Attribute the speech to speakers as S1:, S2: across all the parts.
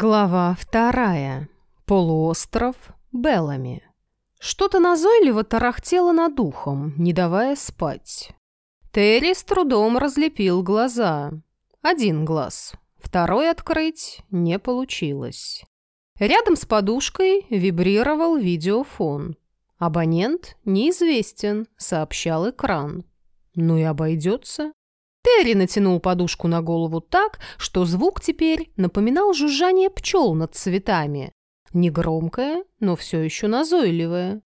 S1: Глава вторая. Полуостров Белами. Что-то назойливо тарахтело над ухом, не давая спать. Терри с трудом разлепил глаза. Один глаз. Второй открыть не получилось. Рядом с подушкой вибрировал видеофон. Абонент неизвестен, сообщал экран. Ну и обойдется. Терри натянул подушку на голову так, что звук теперь напоминал жужжание пчел над цветами. Негромкое, но все еще назойливое.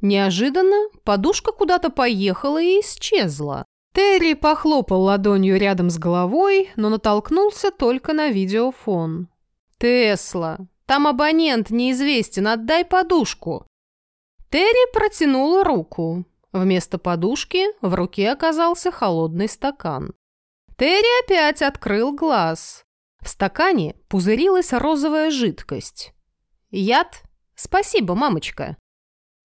S1: Неожиданно подушка куда-то поехала и исчезла. Терри похлопал ладонью рядом с головой, но натолкнулся только на видеофон. «Тесла, там абонент неизвестен, отдай подушку». Терри протянула руку. Вместо подушки в руке оказался холодный стакан. Терри опять открыл глаз. В стакане пузырилась розовая жидкость. «Яд? Спасибо, мамочка».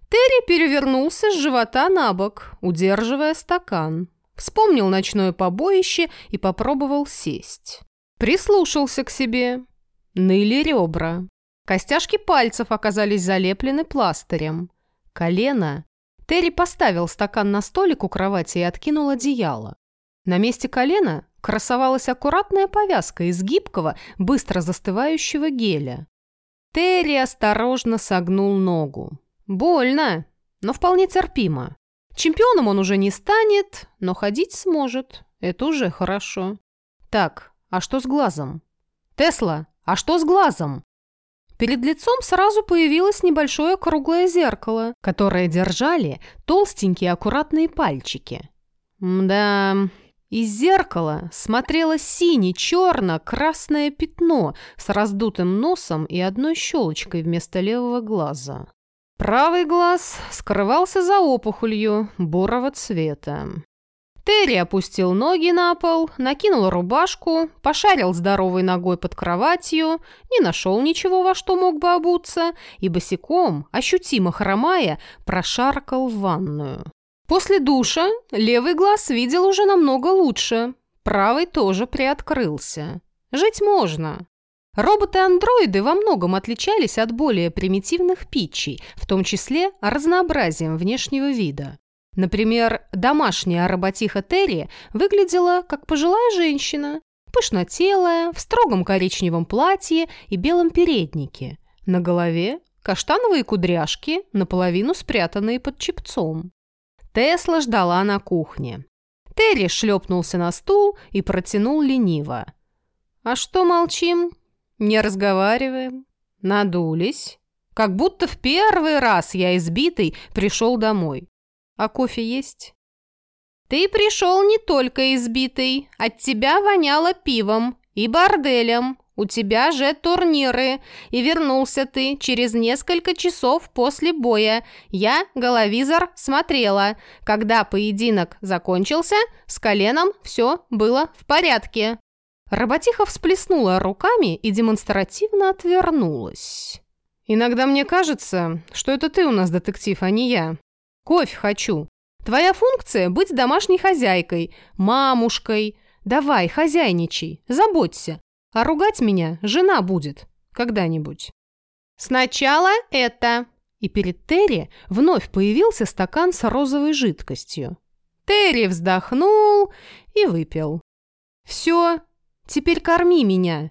S1: Терри перевернулся с живота на бок, удерживая стакан. Вспомнил ночное побоище и попробовал сесть. Прислушался к себе. Ныли ребра. Костяшки пальцев оказались залеплены пластырем. Колено Терри поставил стакан на столик у кровати и откинул одеяло. На месте колена красовалась аккуратная повязка из гибкого, быстро застывающего геля. Терри осторожно согнул ногу. Больно, но вполне терпимо. Чемпионом он уже не станет, но ходить сможет. Это уже хорошо. Так, а что с глазом? Тесла, а что с глазом? Перед лицом сразу появилось небольшое круглое зеркало, которое держали толстенькие аккуратные пальчики. Да, из зеркала смотрело сине-черно-красное пятно с раздутым носом и одной щелочкой вместо левого глаза. Правый глаз скрывался за опухолью бурого цвета. Терри опустил ноги на пол, накинул рубашку, пошарил здоровой ногой под кроватью, не нашел ничего, во что мог бы обуться, и босиком, ощутимо хромая, прошаркал в ванную. После душа левый глаз видел уже намного лучше, правый тоже приоткрылся. Жить можно. Роботы-андроиды во многом отличались от более примитивных питчей, в том числе разнообразием внешнего вида. Например, домашняя работиха Терри выглядела как пожилая женщина, пышнотелая, в строгом коричневом платье и белом переднике. На голове каштановые кудряшки, наполовину спрятанные под чепцом. Тесла ждала на кухне. Терри шлепнулся на стул и протянул лениво. «А что молчим? Не разговариваем? Надулись? Как будто в первый раз я избитый пришел домой. А кофе есть? Ты пришел не только избитый. От тебя воняло пивом и борделем. У тебя же турниры. И вернулся ты через несколько часов после боя. Я, головизор, смотрела. Когда поединок закончился, с коленом все было в порядке. Работиха всплеснула руками и демонстративно отвернулась. «Иногда мне кажется, что это ты у нас детектив, а не я», Кофе хочу. Твоя функция – быть домашней хозяйкой, мамушкой. Давай, хозяйничай, заботься. А ругать меня жена будет когда-нибудь. Сначала это. И перед Терри вновь появился стакан с розовой жидкостью. Терри вздохнул и выпил. «Все, теперь корми меня».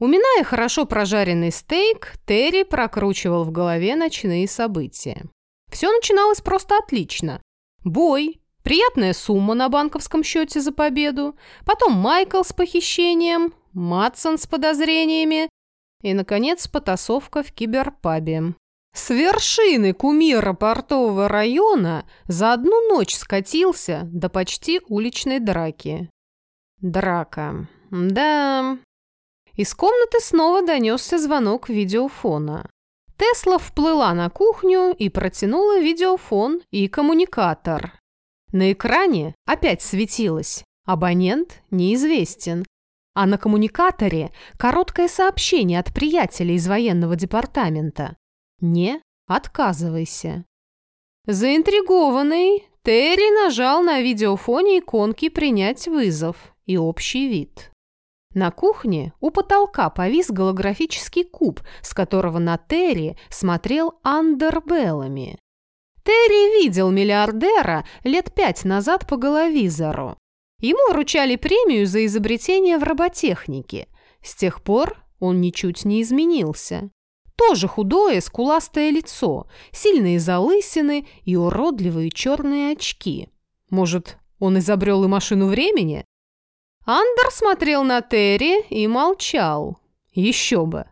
S1: Уминая хорошо прожаренный стейк, Терри прокручивал в голове ночные события. Все начиналось просто отлично. Бой, приятная сумма на банковском счете за победу, потом Майкл с похищением, Матсон с подозрениями и, наконец, потасовка в киберпабе. С вершины кумира портового района за одну ночь скатился до почти уличной драки. Драка. Да. Из комнаты снова донесся звонок видеофона. Тесла вплыла на кухню и протянула видеофон и коммуникатор. На экране опять светилось «Абонент неизвестен», а на коммуникаторе короткое сообщение от приятеля из военного департамента. «Не отказывайся». Заинтригованный, Терри нажал на видеофоне иконки «Принять вызов» и общий вид. На кухне у потолка повис голографический куб, с которого на Терри смотрел Андер Беллами. Терри видел миллиардера лет пять назад по головизору. Ему вручали премию за изобретение в роботехнике. С тех пор он ничуть не изменился. Тоже худое, скуластое лицо, сильные залысины и уродливые черные очки. Может, он изобрел и машину времени? Андер смотрел на Терри и молчал. Еще бы.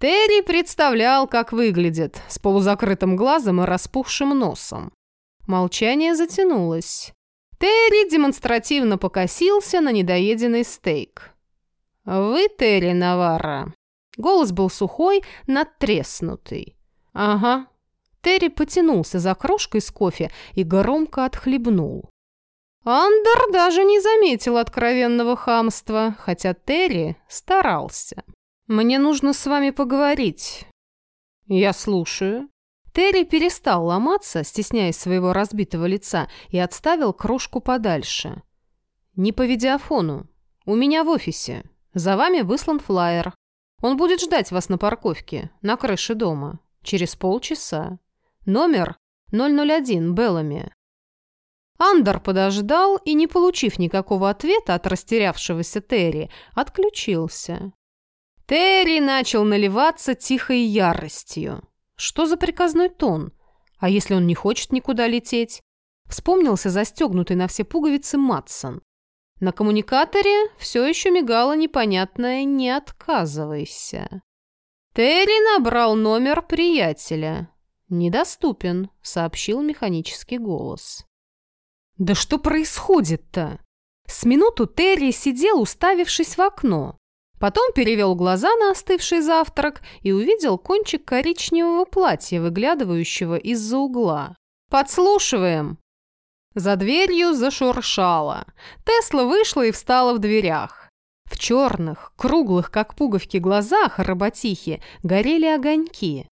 S1: Терри представлял, как выглядит, с полузакрытым глазом и распухшим носом. Молчание затянулось. Терри демонстративно покосился на недоеденный стейк. «Вы Терри Наварра?» Голос был сухой, надтреснутый. «Ага». Терри потянулся за кружкой с кофе и громко отхлебнул. Андер даже не заметил откровенного хамства, хотя Терри старался. «Мне нужно с вами поговорить». «Я слушаю». Терри перестал ломаться, стесняясь своего разбитого лица, и отставил кружку подальше. «Не по видеофону. У меня в офисе. За вами выслан флаер. Он будет ждать вас на парковке, на крыше дома. Через полчаса. Номер 001 Беллами. Андер подождал и, не получив никакого ответа от растерявшегося Терри, отключился. Терри начал наливаться тихой яростью. Что за приказной тон? А если он не хочет никуда лететь? Вспомнился застегнутый на все пуговицы Матсон. На коммуникаторе все еще мигало непонятное «не отказывайся». Терри набрал номер приятеля. «Недоступен», — сообщил механический голос. Да что происходит-то? С минуту Терри сидел, уставившись в окно. Потом перевел глаза на остывший завтрак и увидел кончик коричневого платья, выглядывающего из-за угла. «Подслушиваем!» За дверью зашуршало. Тесла вышла и встала в дверях. В черных, круглых, как пуговки, глазах работихи горели огоньки.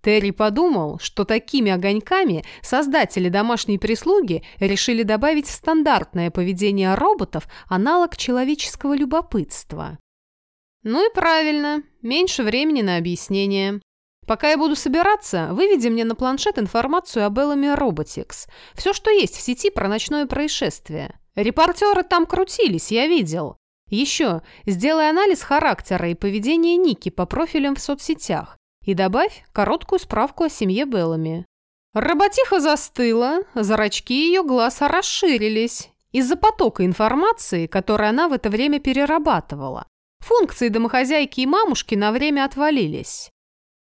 S1: Терри подумал, что такими огоньками создатели домашней прислуги решили добавить в стандартное поведение роботов аналог человеческого любопытства. Ну и правильно, меньше времени на объяснение. Пока я буду собираться, выведи мне на планшет информацию об Эллами Роботикс. Все, что есть в сети про ночное происшествие. Репортеры там крутились, я видел. Еще, сделай анализ характера и поведения Ники по профилям в соцсетях и добавь короткую справку о семье Беллами. Работиха застыла, зрачки ее глаз расширились из-за потока информации, которую она в это время перерабатывала. Функции домохозяйки и мамушки на время отвалились.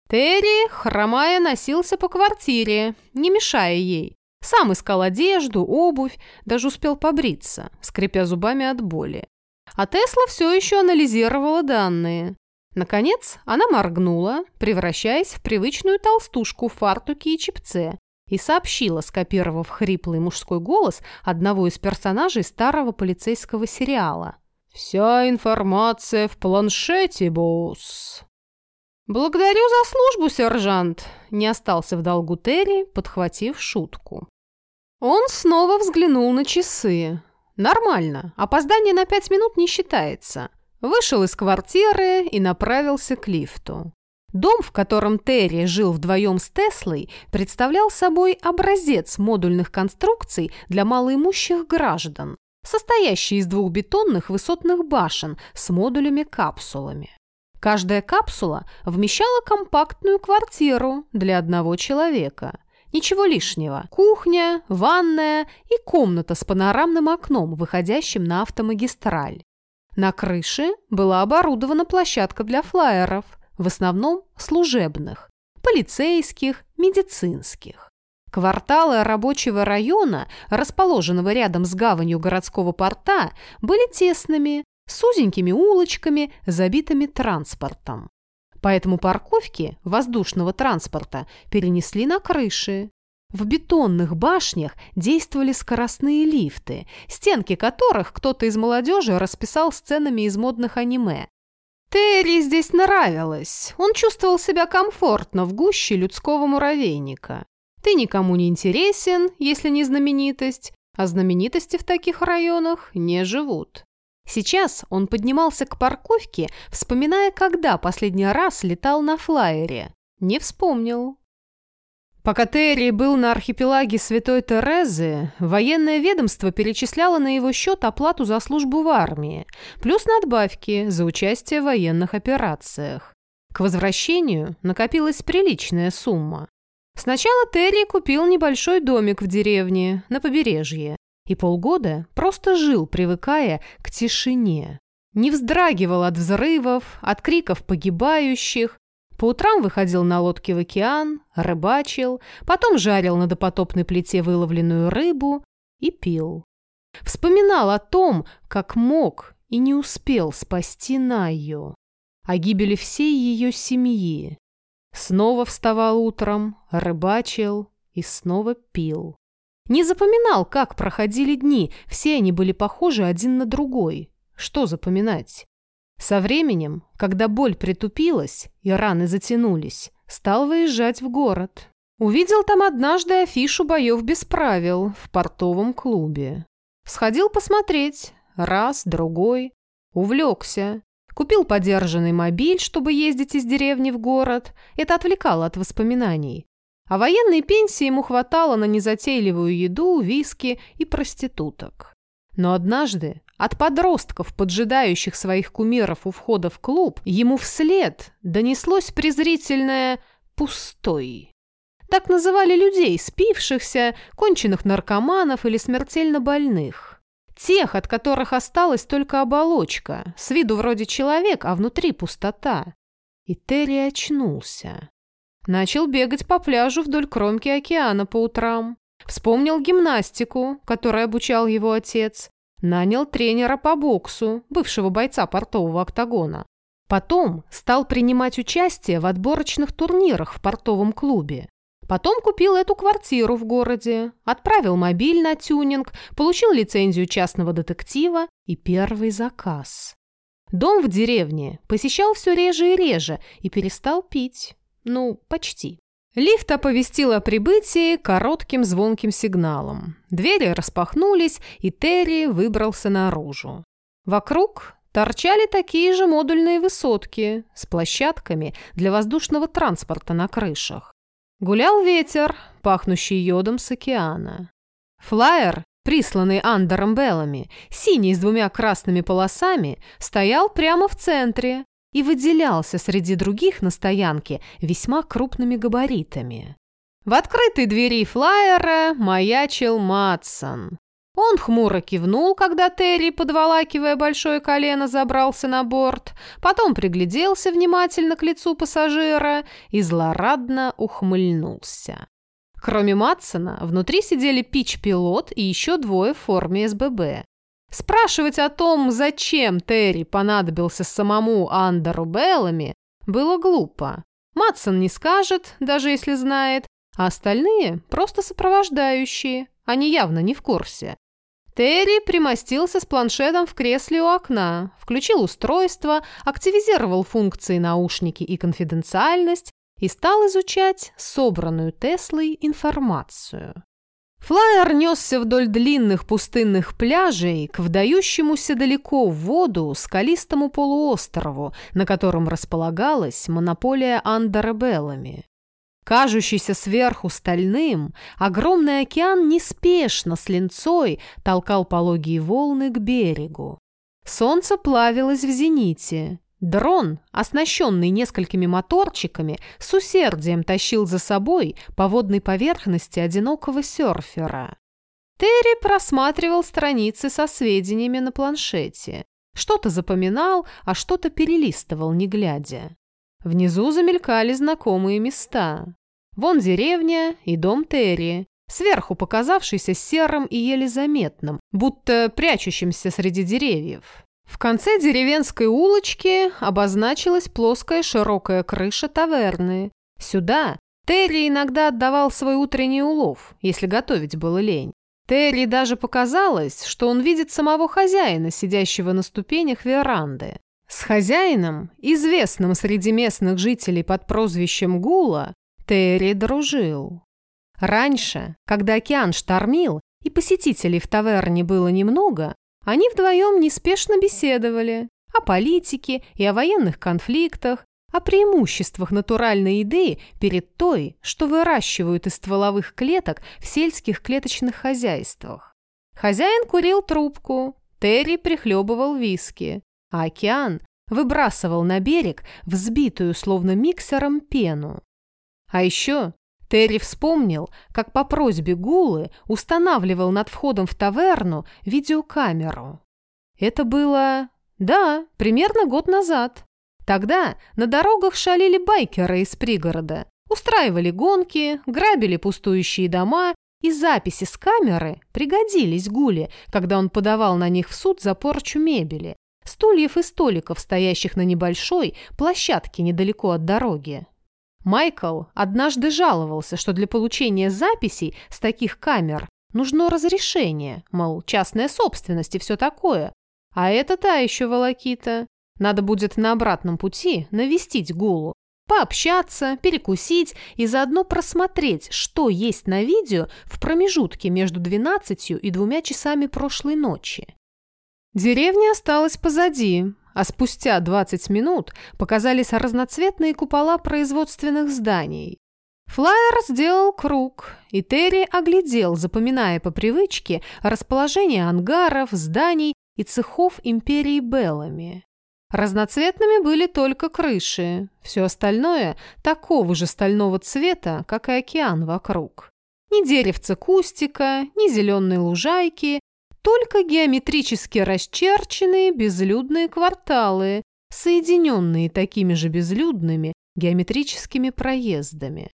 S1: Терри, хромая, носился по квартире, не мешая ей. Сам искал одежду, обувь, даже успел побриться, скрипя зубами от боли. А Тесла все еще анализировала данные. Наконец, она моргнула, превращаясь в привычную толстушку в фартуке и чепце, и сообщила, скопировав хриплый мужской голос одного из персонажей старого полицейского сериала. «Вся информация в планшете, босс!» «Благодарю за службу, сержант!» – не остался в долгу Терри, подхватив шутку. Он снова взглянул на часы. «Нормально, опоздание на пять минут не считается». Вышел из квартиры и направился к лифту. Дом, в котором Терри жил вдвоем с Теслой, представлял собой образец модульных конструкций для малоимущих граждан, состоящий из двух бетонных высотных башен с модулями-капсулами. Каждая капсула вмещала компактную квартиру для одного человека. Ничего лишнего. Кухня, ванная и комната с панорамным окном, выходящим на автомагистраль. На крыше была оборудована площадка для флайеров, в основном служебных, полицейских, медицинских. Кварталы рабочего района, расположенного рядом с гаванью городского порта, были тесными, с узенькими улочками, забитыми транспортом. Поэтому парковки воздушного транспорта перенесли на крыши, в бетонных башнях действовали скоростные лифты, стенки которых кто-то из молодежи расписал сценами из модных аниме. Терри здесь нравилось. Он чувствовал себя комфортно в гуще людского муравейника. Ты никому не интересен, если не знаменитость, а знаменитости в таких районах не живут. Сейчас он поднимался к парковке, вспоминая, когда последний раз летал на флайере. Не вспомнил. Пока Терри был на архипелаге Святой Терезы, военное ведомство перечисляло на его счет оплату за службу в армии, плюс надбавки за участие в военных операциях. К возвращению накопилась приличная сумма. Сначала Терри купил небольшой домик в деревне, на побережье, и полгода просто жил, привыкая к тишине. Не вздрагивал от взрывов, от криков погибающих, по утрам выходил на лодке в океан, рыбачил, потом жарил на допотопной плите выловленную рыбу и пил. Вспоминал о том, как мог и не успел спасти Найю, о гибели всей ее семьи. Снова вставал утром, рыбачил и снова пил. Не запоминал, как проходили дни, все они были похожи один на другой. Что запоминать? Со временем, когда боль притупилась и раны затянулись, стал выезжать в город. Увидел там однажды афишу боев без правил в портовом клубе. Сходил посмотреть, раз, другой. Увлекся. Купил подержанный мобиль, чтобы ездить из деревни в город. Это отвлекало от воспоминаний. А военной пенсии ему хватало на незатейливую еду, виски и проституток. Но однажды от подростков, поджидающих своих кумиров у входа в клуб, ему вслед донеслось презрительное «пустой». Так называли людей, спившихся, конченых наркоманов или смертельно больных. Тех, от которых осталась только оболочка, с виду вроде человек, а внутри пустота. И Терри очнулся. Начал бегать по пляжу вдоль кромки океана по утрам. Вспомнил гимнастику, которой обучал его отец, Нанял тренера по боксу, бывшего бойца портового октагона. Потом стал принимать участие в отборочных турнирах в портовом клубе. Потом купил эту квартиру в городе, отправил мобиль на тюнинг, получил лицензию частного детектива и первый заказ. Дом в деревне посещал все реже и реже и перестал пить. Ну, почти. Лифт оповестил о прибытии коротким звонким сигналом. Двери распахнулись, и Терри выбрался наружу. Вокруг торчали такие же модульные высотки с площадками для воздушного транспорта на крышах. Гулял ветер, пахнущий йодом с океана. Флайер, присланный Андером Беллами, синий с двумя красными полосами, стоял прямо в центре, и выделялся среди других на стоянке весьма крупными габаритами. В открытой двери флайера маячил Матсон. Он хмуро кивнул, когда Терри, подволакивая большое колено, забрался на борт, потом пригляделся внимательно к лицу пассажира и злорадно ухмыльнулся. Кроме Матсона, внутри сидели Пич-пилот и еще двое в форме СББ. Спрашивать о том, зачем Терри понадобился самому Андеру Беллами, было глупо. Матсон не скажет, даже если знает, а остальные просто сопровождающие, они явно не в курсе. Терри примостился с планшетом в кресле у окна, включил устройство, активизировал функции наушники и конфиденциальность и стал изучать собранную Теслой информацию. Флайер несся вдоль длинных пустынных пляжей к вдающемуся далеко в воду скалистому полуострову, на котором располагалась монополия Андеребеллами. Кажущийся сверху стальным, огромный океан неспешно с линцой толкал пологие волны к берегу. Солнце плавилось в зените, Дрон, оснащенный несколькими моторчиками, с усердием тащил за собой по водной поверхности одинокого серфера. Терри просматривал страницы со сведениями на планшете. Что-то запоминал, а что-то перелистывал, не глядя. Внизу замелькали знакомые места. Вон деревня и дом Терри, сверху показавшийся серым и еле заметным, будто прячущимся среди деревьев. В конце деревенской улочки обозначилась плоская широкая крыша таверны. Сюда Терри иногда отдавал свой утренний улов, если готовить было лень. Терри даже показалось, что он видит самого хозяина, сидящего на ступенях веранды. С хозяином, известным среди местных жителей под прозвищем Гула, Терри дружил. Раньше, когда океан штормил и посетителей в таверне было немного, Они вдвоем неспешно беседовали о политике и о военных конфликтах, о преимуществах натуральной еды перед той, что выращивают из стволовых клеток в сельских клеточных хозяйствах. Хозяин курил трубку, Терри прихлебывал виски, а океан выбрасывал на берег взбитую словно миксером пену. А еще Терри вспомнил, как по просьбе Гулы устанавливал над входом в таверну видеокамеру. Это было... да, примерно год назад. Тогда на дорогах шалили байкеры из пригорода, устраивали гонки, грабили пустующие дома, и записи с камеры пригодились Гуле, когда он подавал на них в суд за порчу мебели, стульев и столиков, стоящих на небольшой площадке недалеко от дороги. Майкл однажды жаловался, что для получения записей с таких камер нужно разрешение, мол, частная собственность и все такое. А это та еще волокита. Надо будет на обратном пути навестить Гулу, пообщаться, перекусить и заодно просмотреть, что есть на видео в промежутке между 12 и двумя часами прошлой ночи. Деревня осталась позади, а спустя 20 минут показались разноцветные купола производственных зданий. Флайер сделал круг, и Терри оглядел, запоминая по привычке расположение ангаров, зданий и цехов империи Беллами. Разноцветными были только крыши, все остальное такого же стального цвета, как и океан вокруг. Ни деревца кустика, ни зеленой лужайки, только геометрически расчерченные безлюдные кварталы, соединенные такими же безлюдными геометрическими проездами.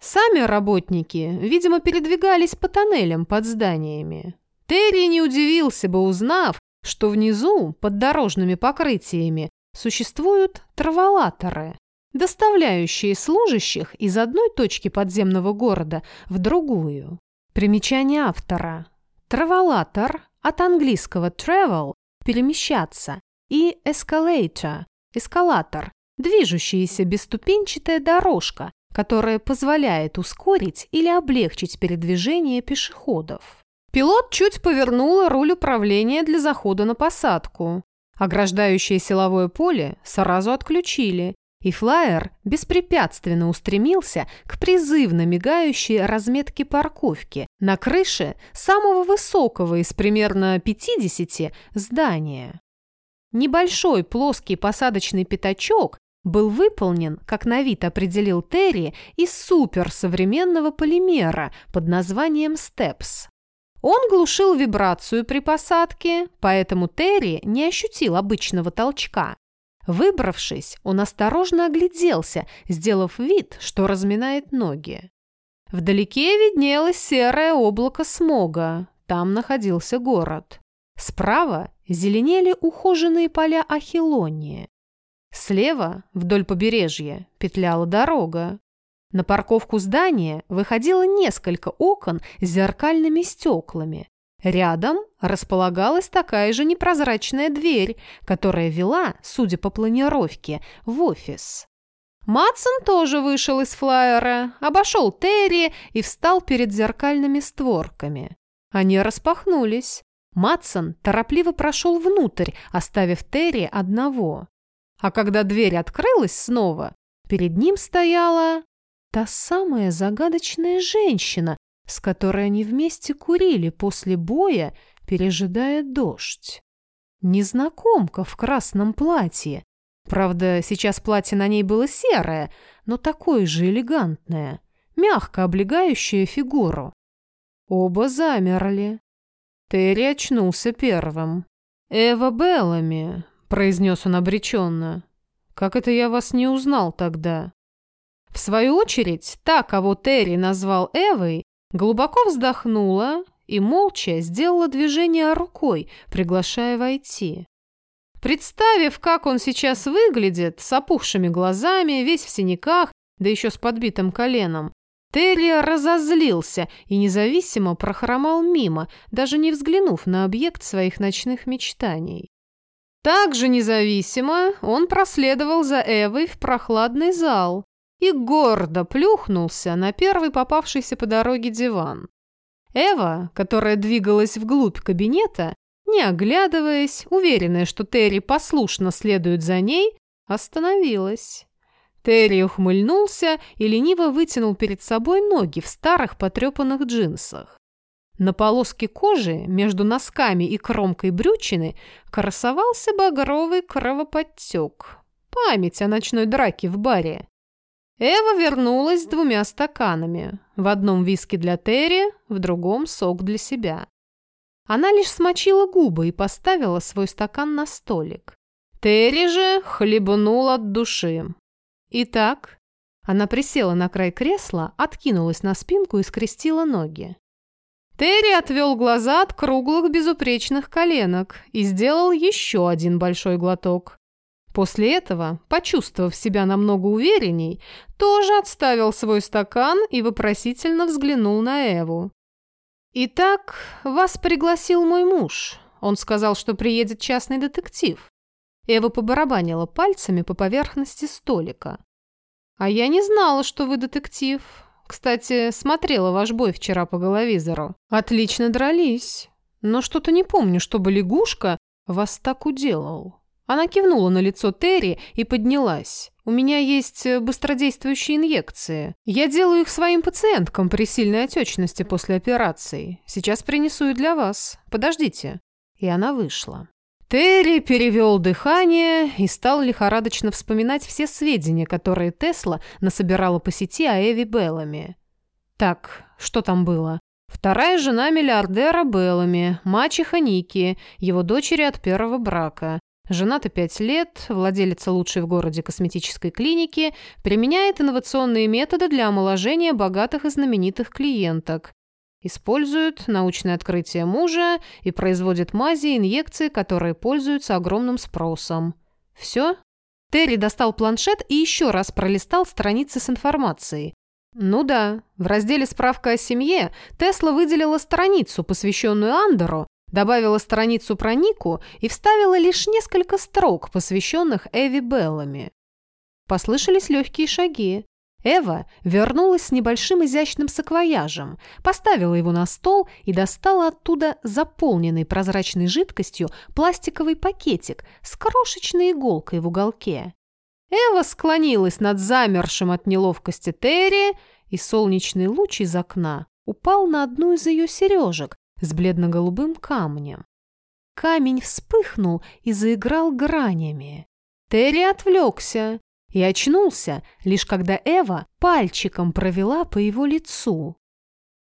S1: Сами работники, видимо, передвигались по тоннелям под зданиями. Терри не удивился бы, узнав, что внизу, под дорожными покрытиями, существуют траволаторы, доставляющие служащих из одной точки подземного города в другую. Примечание автора. Траволатор от английского travel – перемещаться и escalator – эскалатор – движущаяся бесступенчатая дорожка, которая позволяет ускорить или облегчить передвижение пешеходов. Пилот чуть повернула руль управления для захода на посадку. Ограждающее силовое поле сразу отключили, и флайер беспрепятственно устремился к призывно мигающей разметке парковки на крыше самого высокого из примерно 50 здания. Небольшой плоский посадочный пятачок был выполнен, как на вид определил Терри, из суперсовременного полимера под названием «Степс». Он глушил вибрацию при посадке, поэтому Терри не ощутил обычного толчка. Выбравшись, он осторожно огляделся, сделав вид, что разминает ноги. Вдалеке виднелось серое облако смога. Там находился город. Справа зеленели ухоженные поля Ахилонии. Слева, вдоль побережья, петляла дорога. На парковку здания выходило несколько окон с зеркальными стеклами, Рядом располагалась такая же непрозрачная дверь, которая вела, судя по планировке, в офис. Матсон тоже вышел из флайера, обошел Терри и встал перед зеркальными створками. Они распахнулись. Матсон торопливо прошел внутрь, оставив Терри одного. А когда дверь открылась снова, перед ним стояла та самая загадочная женщина, с которой они вместе курили после боя, пережидая дождь. Незнакомка в красном платье. Правда, сейчас платье на ней было серое, но такое же элегантное, мягко облегающее фигуру. Оба замерли. Терри очнулся первым. «Эва Беллами», — произнес он обреченно. «Как это я вас не узнал тогда?» В свою очередь, та, кого Терри назвал Эвой, Глубоко вздохнула и молча сделала движение рукой, приглашая войти. Представив, как он сейчас выглядит, с опухшими глазами, весь в синяках, да еще с подбитым коленом, Терри разозлился и независимо прохромал мимо, даже не взглянув на объект своих ночных мечтаний. Также независимо он проследовал за Эвой в прохладный зал, и гордо плюхнулся на первый попавшийся по дороге диван. Эва, которая двигалась вглубь кабинета, не оглядываясь, уверенная, что Терри послушно следует за ней, остановилась. Терри ухмыльнулся и лениво вытянул перед собой ноги в старых потрепанных джинсах. На полоске кожи между носками и кромкой брючины красовался багровый кровоподтек. Память о ночной драке в баре. Эва вернулась с двумя стаканами. В одном виски для Терри, в другом сок для себя. Она лишь смочила губы и поставила свой стакан на столик. Терри же хлебнул от души. Итак, она присела на край кресла, откинулась на спинку и скрестила ноги. Терри отвел глаза от круглых безупречных коленок и сделал еще один большой глоток. После этого, почувствовав себя намного уверенней, тоже отставил свой стакан и вопросительно взглянул на Эву. «Итак, вас пригласил мой муж. Он сказал, что приедет частный детектив». Эва побарабанила пальцами по поверхности столика. «А я не знала, что вы детектив. Кстати, смотрела ваш бой вчера по головизору. Отлично дрались. Но что-то не помню, чтобы лягушка вас так уделал». Она кивнула на лицо Терри и поднялась. «У меня есть э, быстродействующие инъекции. Я делаю их своим пациенткам при сильной отечности после операции. Сейчас принесу и для вас. Подождите». И она вышла. Терри перевел дыхание и стал лихорадочно вспоминать все сведения, которые Тесла насобирала по сети о Эви Беллами. Так, что там было? Вторая жена миллиардера Беллами, мачеха Ники, его дочери от первого брака. Жената пять лет, владелица лучшей в городе косметической клиники, применяет инновационные методы для омоложения богатых и знаменитых клиенток. Использует научное открытие мужа и производит мази и инъекции, которые пользуются огромным спросом. Все? Терри достал планшет и еще раз пролистал страницы с информацией. Ну да, в разделе «Справка о семье» Тесла выделила страницу, посвященную Андеру, добавила страницу про Нику и вставила лишь несколько строк, посвященных Эви Беллами. Послышались легкие шаги. Эва вернулась с небольшим изящным саквояжем, поставила его на стол и достала оттуда заполненный прозрачной жидкостью пластиковый пакетик с крошечной иголкой в уголке. Эва склонилась над замершим от неловкости Терри, и солнечный луч из окна упал на одну из ее сережек, с бледно-голубым камнем. Камень вспыхнул и заиграл гранями. Терри отвлекся и очнулся, лишь когда Эва пальчиком провела по его лицу.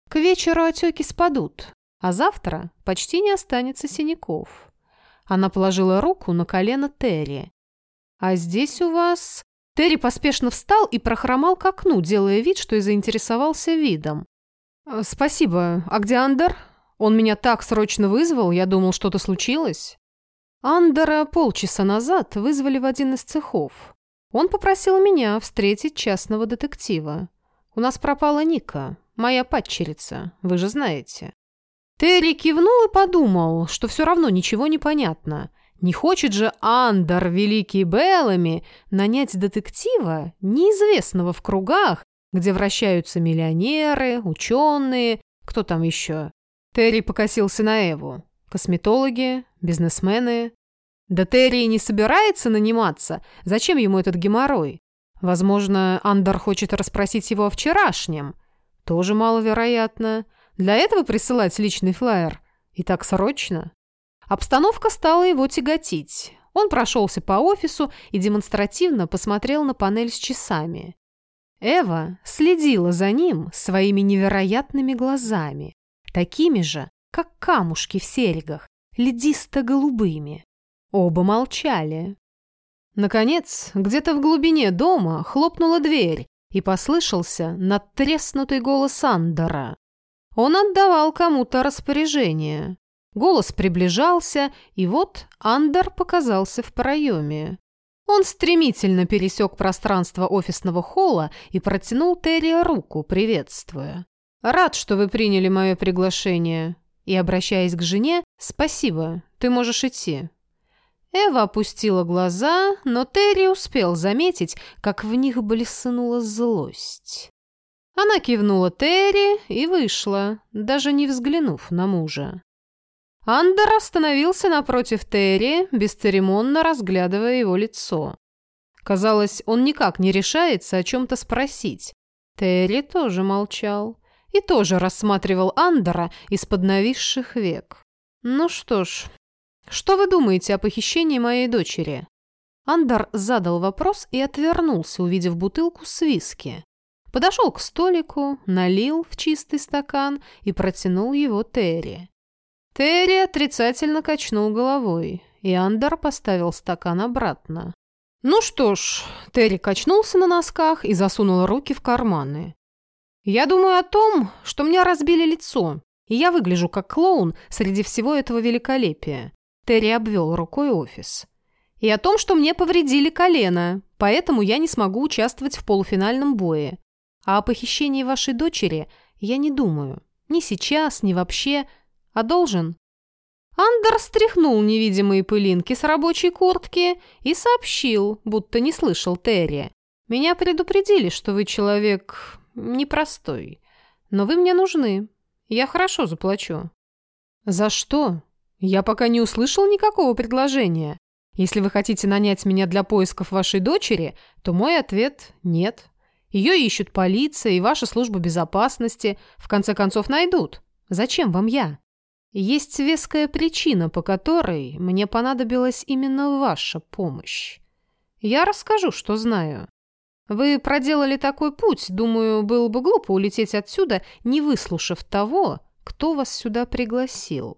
S1: К вечеру отеки спадут, а завтра почти не останется синяков. Она положила руку на колено Терри. «А здесь у вас...» Терри поспешно встал и прохромал к окну, делая вид, что и заинтересовался видом. «Спасибо. А где Андер?» Он меня так срочно вызвал, я думал, что-то случилось. Андера полчаса назад вызвали в один из цехов. Он попросил меня встретить частного детектива. У нас пропала Ника, моя падчерица, вы же знаете. Терри кивнул и подумал, что все равно ничего не понятно. Не хочет же Андер, великий Беллами, нанять детектива, неизвестного в кругах, где вращаются миллионеры, ученые, кто там еще, Терри покосился на Эву. Косметологи, бизнесмены. Да Терри не собирается наниматься. Зачем ему этот геморрой? Возможно, Андер хочет расспросить его о вчерашнем. Тоже маловероятно. Для этого присылать личный флаер. И так срочно. Обстановка стала его тяготить. Он прошелся по офису и демонстративно посмотрел на панель с часами. Эва следила за ним своими невероятными глазами такими же, как камушки в серьгах, ледисто-голубыми. Оба молчали. Наконец, где-то в глубине дома хлопнула дверь, и послышался надтреснутый голос Андера. Он отдавал кому-то распоряжение. Голос приближался, и вот Андер показался в проеме. Он стремительно пересек пространство офисного холла и протянул Терри руку, приветствуя. «Рад, что вы приняли мое приглашение». И, обращаясь к жене, «Спасибо, ты можешь идти». Эва опустила глаза, но Терри успел заметить, как в них блеснула злость. Она кивнула Терри и вышла, даже не взглянув на мужа. Андер остановился напротив Терри, бесцеремонно разглядывая его лицо. Казалось, он никак не решается о чем-то спросить. Терри тоже молчал и тоже рассматривал Андера из-под нависших век. «Ну что ж, что вы думаете о похищении моей дочери?» Андер задал вопрос и отвернулся, увидев бутылку с виски. Подошел к столику, налил в чистый стакан и протянул его Терри. Терри отрицательно качнул головой, и Андер поставил стакан обратно. Ну что ж, Терри качнулся на носках и засунул руки в карманы. Я думаю о том, что мне разбили лицо, и я выгляжу как клоун среди всего этого великолепия. Терри обвел рукой офис. И о том, что мне повредили колено, поэтому я не смогу участвовать в полуфинальном бое. А о похищении вашей дочери я не думаю. Ни сейчас, ни вообще а должен. Андер стряхнул невидимые пылинки с рабочей куртки и сообщил, будто не слышал Терри. «Меня предупредили, что вы человек непростой, но вы мне нужны. Я хорошо заплачу». «За что? Я пока не услышал никакого предложения. Если вы хотите нанять меня для поисков вашей дочери, то мой ответ – нет. Ее ищут полиция и ваша служба безопасности. В конце концов найдут. Зачем вам я?» Есть веская причина, по которой мне понадобилась именно ваша помощь. Я расскажу, что знаю. Вы проделали такой путь, думаю, было бы глупо улететь отсюда, не выслушав того, кто вас сюда пригласил.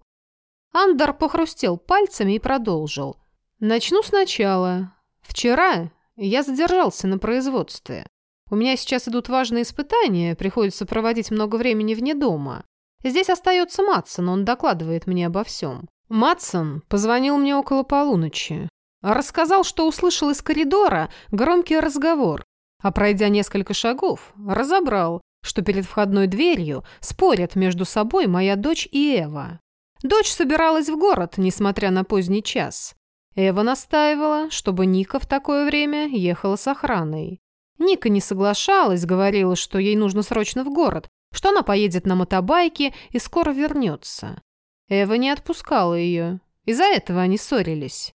S1: Андер похрустел пальцами и продолжил. Начну сначала. Вчера я задержался на производстве. У меня сейчас идут важные испытания, приходится проводить много времени вне дома. Здесь остается Матсон, он докладывает мне обо всем. Матсон позвонил мне около полуночи. Рассказал, что услышал из коридора громкий разговор, а пройдя несколько шагов, разобрал, что перед входной дверью спорят между собой моя дочь и Эва. Дочь собиралась в город, несмотря на поздний час. Эва настаивала, чтобы Ника в такое время ехала с охраной. Ника не соглашалась, говорила, что ей нужно срочно в город, что она поедет на мотобайке и скоро вернется. Эва не отпускала ее. Из-за этого они ссорились.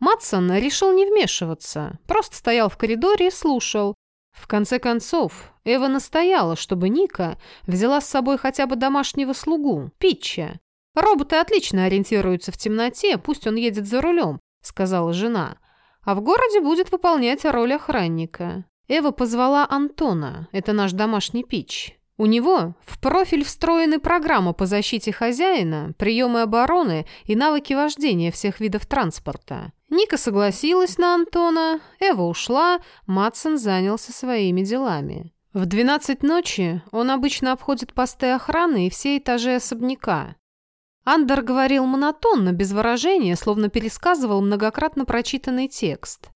S1: Матсон решил не вмешиваться, просто стоял в коридоре и слушал. В конце концов, Эва настояла, чтобы Ника взяла с собой хотя бы домашнего слугу, Питча. «Роботы отлично ориентируются в темноте, пусть он едет за рулем», — сказала жена. «А в городе будет выполнять роль охранника». Эва позвала Антона, это наш домашний Питч. У него в профиль встроены программы по защите хозяина, приемы обороны и навыки вождения всех видов транспорта. Ника согласилась на Антона, Эва ушла, Матсон занялся своими делами. В 12 ночи он обычно обходит посты охраны и все этажи особняка. Андер говорил монотонно, без выражения, словно пересказывал многократно прочитанный текст.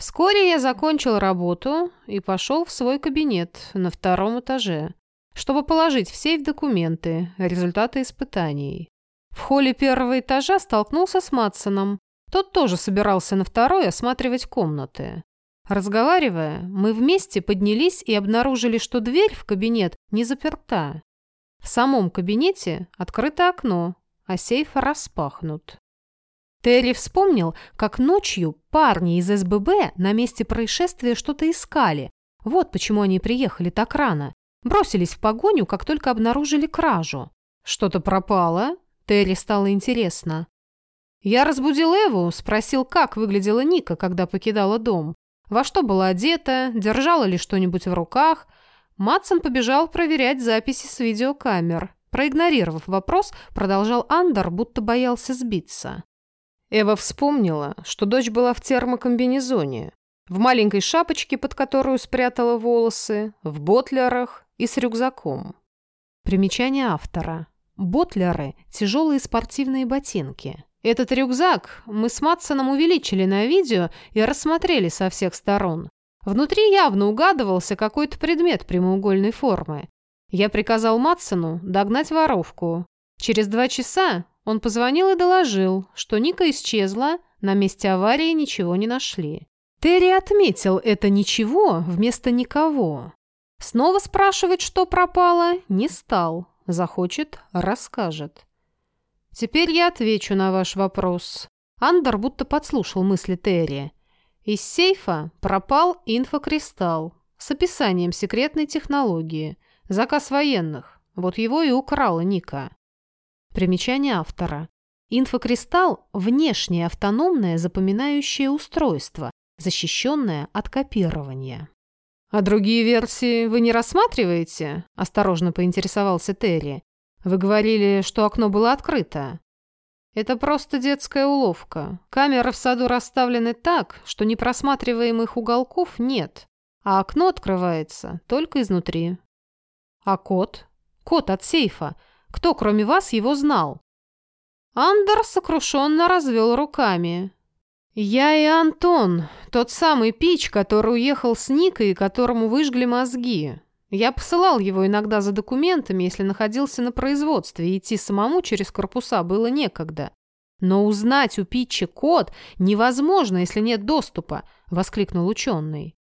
S1: Вскоре я закончил работу и пошел в свой кабинет на втором этаже, чтобы положить в сейф документы, результаты испытаний. В холле первого этажа столкнулся с Матсоном. Тот тоже собирался на второй осматривать комнаты. Разговаривая, мы вместе поднялись и обнаружили, что дверь в кабинет не заперта. В самом кабинете открыто окно, а сейф распахнут. Терри вспомнил, как ночью парни из СББ на месте происшествия что-то искали. Вот почему они приехали так рано. Бросились в погоню, как только обнаружили кражу. Что-то пропало? Терри стало интересно. Я разбудил Эву, спросил, как выглядела Ника, когда покидала дом. Во что была одета, держала ли что-нибудь в руках. Матсон побежал проверять записи с видеокамер. Проигнорировав вопрос, продолжал Андер, будто боялся сбиться. Эва вспомнила, что дочь была в термокомбинезоне, в маленькой шапочке, под которую спрятала волосы, в ботлерах и с рюкзаком. Примечание автора. Ботлеры – тяжелые спортивные ботинки. Этот рюкзак мы с Матсоном увеличили на видео и рассмотрели со всех сторон. Внутри явно угадывался какой-то предмет прямоугольной формы. Я приказал Матсону догнать воровку. Через два часа он позвонил и доложил, что Ника исчезла, на месте аварии ничего не нашли. Терри отметил это «ничего» вместо «никого». Снова спрашивать, что пропало, не стал. Захочет – расскажет. Теперь я отвечу на ваш вопрос. Андер будто подслушал мысли Терри. Из сейфа пропал инфокристалл с описанием секретной технологии. Заказ военных. Вот его и украла Ника. Примечание автора. Инфокристалл – внешнее автономное запоминающее устройство, защищенное от копирования. «А другие версии вы не рассматриваете?» – осторожно поинтересовался Терри. «Вы говорили, что окно было открыто». «Это просто детская уловка. Камеры в саду расставлены так, что непросматриваемых уголков нет, а окно открывается только изнутри». «А код? Код от сейфа. Кто, кроме вас, его знал?» Андер сокрушенно развел руками. «Я и Антон, тот самый Пич, который уехал с Никой и которому выжгли мозги. Я посылал его иногда за документами, если находился на производстве, и идти самому через корпуса было некогда. Но узнать у Питча код невозможно, если нет доступа», — воскликнул ученый.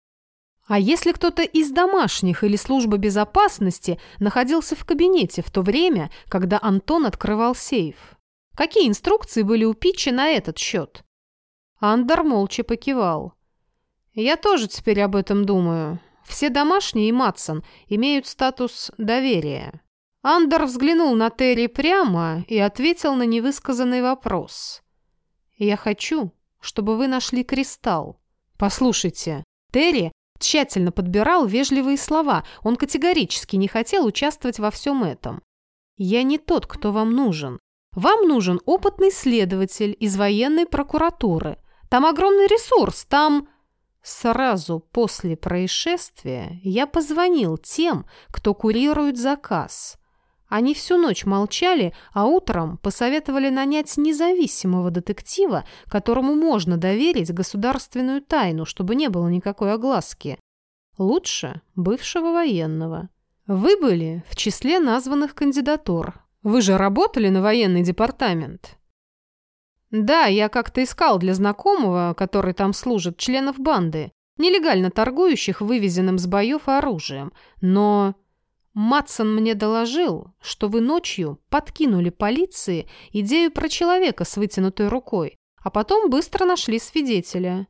S1: «А если кто-то из домашних или службы безопасности находился в кабинете в то время, когда Антон открывал сейф? Какие инструкции были у Питча на этот счет?» Андер молча покивал. «Я тоже теперь об этом думаю. Все домашние и Матсон имеют статус доверия». Андер взглянул на Терри прямо и ответил на невысказанный вопрос. «Я хочу, чтобы вы нашли кристалл. Послушайте, Терри тщательно подбирал вежливые слова. Он категорически не хотел участвовать во всем этом. Я не тот, кто вам нужен. Вам нужен опытный следователь из военной прокуратуры. Там огромный ресурс, там...» Сразу после происшествия я позвонил тем, кто курирует заказ. Они всю ночь молчали, а утром посоветовали нанять независимого детектива, которому можно доверить государственную тайну, чтобы не было никакой огласки. Лучше бывшего военного. Вы были в числе названных кандидатур. Вы же работали на военный департамент. «Да, я как-то искал для знакомого, который там служит, членов банды, нелегально торгующих вывезенным с боев оружием. Но Матсон мне доложил, что вы ночью подкинули полиции идею про человека с вытянутой рукой, а потом быстро нашли свидетеля.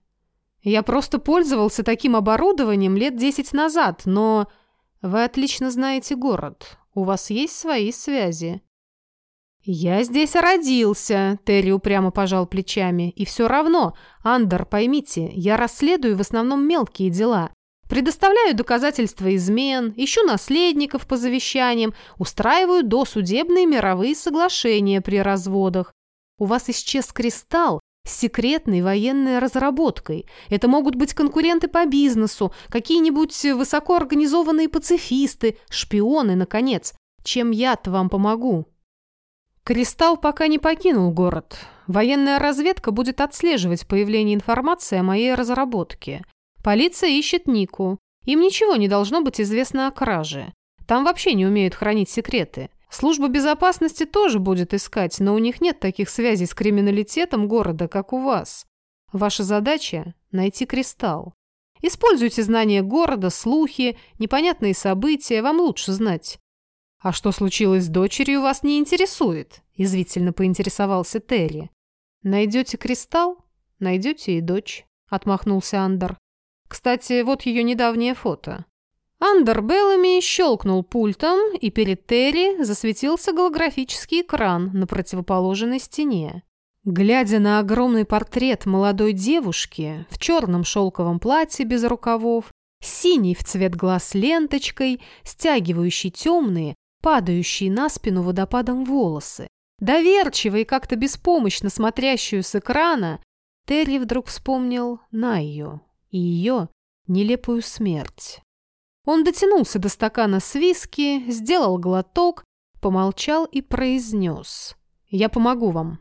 S1: Я просто пользовался таким оборудованием лет десять назад, но вы отлично знаете город, у вас есть свои связи». «Я здесь родился», — Терри упрямо пожал плечами. «И все равно, Андер, поймите, я расследую в основном мелкие дела. Предоставляю доказательства измен, ищу наследников по завещаниям, устраиваю досудебные мировые соглашения при разводах. У вас исчез кристалл с секретной военной разработкой. Это могут быть конкуренты по бизнесу, какие-нибудь высокоорганизованные пацифисты, шпионы, наконец. Чем я-то вам помогу?» Кристалл пока не покинул город. Военная разведка будет отслеживать появление информации о моей разработке. Полиция ищет Нику. Им ничего не должно быть известно о краже. Там вообще не умеют хранить секреты. Служба безопасности тоже будет искать, но у них нет таких связей с криминалитетом города, как у вас. Ваша задача – найти кристалл. Используйте знания города, слухи, непонятные события, вам лучше знать. «А что случилось с дочерью, вас не интересует?» – язвительно поинтересовался Терри. «Найдете кристалл? Найдете и дочь», – отмахнулся Андер. «Кстати, вот ее недавнее фото». Андер Беллами щелкнул пультом, и перед Терри засветился голографический экран на противоположной стене. Глядя на огромный портрет молодой девушки в черном шелковом платье без рукавов, синий в цвет глаз ленточкой, стягивающий темные, падающие на спину водопадом волосы. Доверчиво и как-то беспомощно смотрящую с экрана, Терри вдруг вспомнил Найю и ее нелепую смерть. Он дотянулся до стакана с виски, сделал глоток, помолчал и произнес. «Я помогу вам.